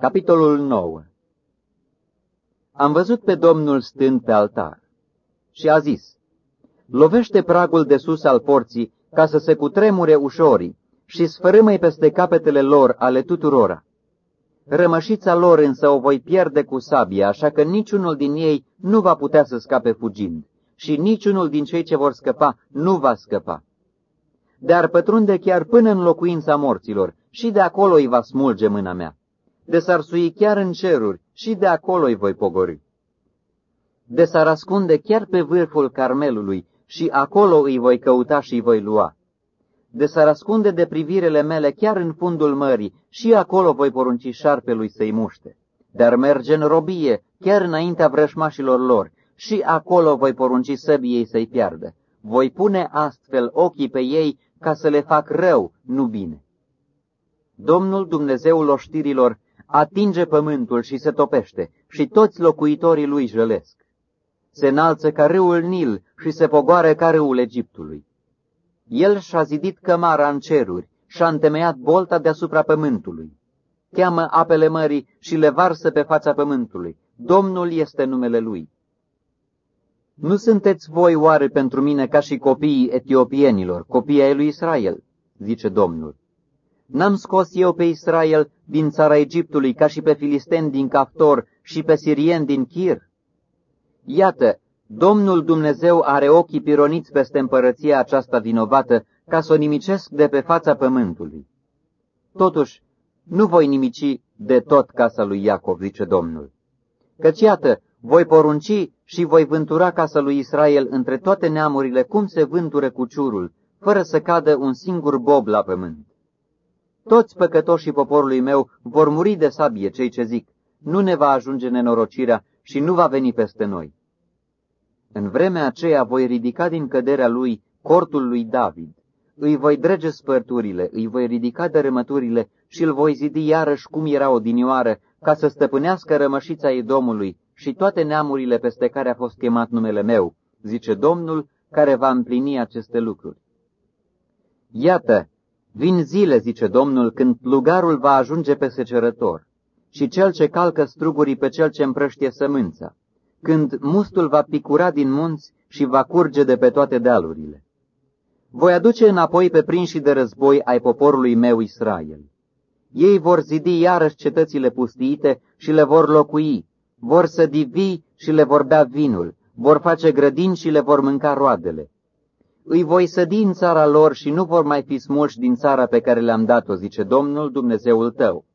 Capitolul 9 Am văzut pe Domnul stând pe altar și a zis, Lovește pragul de sus al porții ca să se cutremure ușorii și sfărâmă peste capetele lor ale tuturora. Rămășița lor însă o voi pierde cu sabia, așa că niciunul din ei nu va putea să scape fugind și niciunul din cei ce vor scăpa nu va scăpa. Dar pătrunde chiar până în locuința morților și de acolo îi va smulge mâna mea de s-ar sui chiar în ceruri și de acolo îi voi pogori. De s-ar ascunde chiar pe vârful Carmelului și acolo îi voi căuta și îi voi lua. De s-ar ascunde de privirele mele chiar în fundul mării și acolo voi porunci șarpelui să-i muște. Dar merge în robie, chiar înaintea vrășmașilor lor, și acolo voi porunci săbiei să-i piardă. Voi pune astfel ochii pe ei ca să le fac rău, nu bine. Domnul Dumnezeul oștirilor atinge pământul și se topește și toți locuitorii lui jălesc. Se înalță ca râul Nil și se pogoare ca râul Egiptului. El și-a zidit cămara în ceruri și-a întemeiat bolta deasupra pământului. Cheamă apele mării și le varsă pe fața pământului. Domnul este numele lui. Nu sunteți voi oare pentru mine ca și copiii etiopienilor, copiii ai lui Israel, zice Domnul. N-am scos eu pe Israel din țara Egiptului ca și pe filisteni din Caftor și pe sirieni din Chir? Iată, Domnul Dumnezeu are ochii pironiți peste împărăția aceasta vinovată ca să o nimicesc de pe fața pământului. Totuși, nu voi nimici de tot casa lui Iacov, zice Domnul. Căci iată, voi porunci și voi vântura casa lui Israel între toate neamurile cum se vântură cu ciurul, fără să cadă un singur bob la pământ. Toți păcătoșii poporului meu vor muri de sabie, cei ce zic, nu ne va ajunge nenorocirea și nu va veni peste noi. În vremea aceea voi ridica din căderea lui cortul lui David, îi voi drege spărturile, îi voi ridica dărâmăturile și îl voi zidi iarăși cum era odinioară, ca să stăpânească rămășița Domului și toate neamurile peste care a fost chemat numele meu, zice Domnul, care va împlini aceste lucruri. Iată, Vin zile, zice Domnul, când plugarul va ajunge pe secerător și cel ce calcă strugurii pe cel ce împrăștie sămânța, când mustul va picura din munți și va curge de pe toate dealurile. Voi aduce înapoi pe prinși de război ai poporului meu Israel. Ei vor zidi iarăși cetățile pustiite și le vor locui, vor să divi și le vor bea vinul, vor face grădini și le vor mânca roadele îi voi sădi în țara lor și nu vor mai fi smulși din țara pe care le-am dat-o, zice Domnul Dumnezeul tău.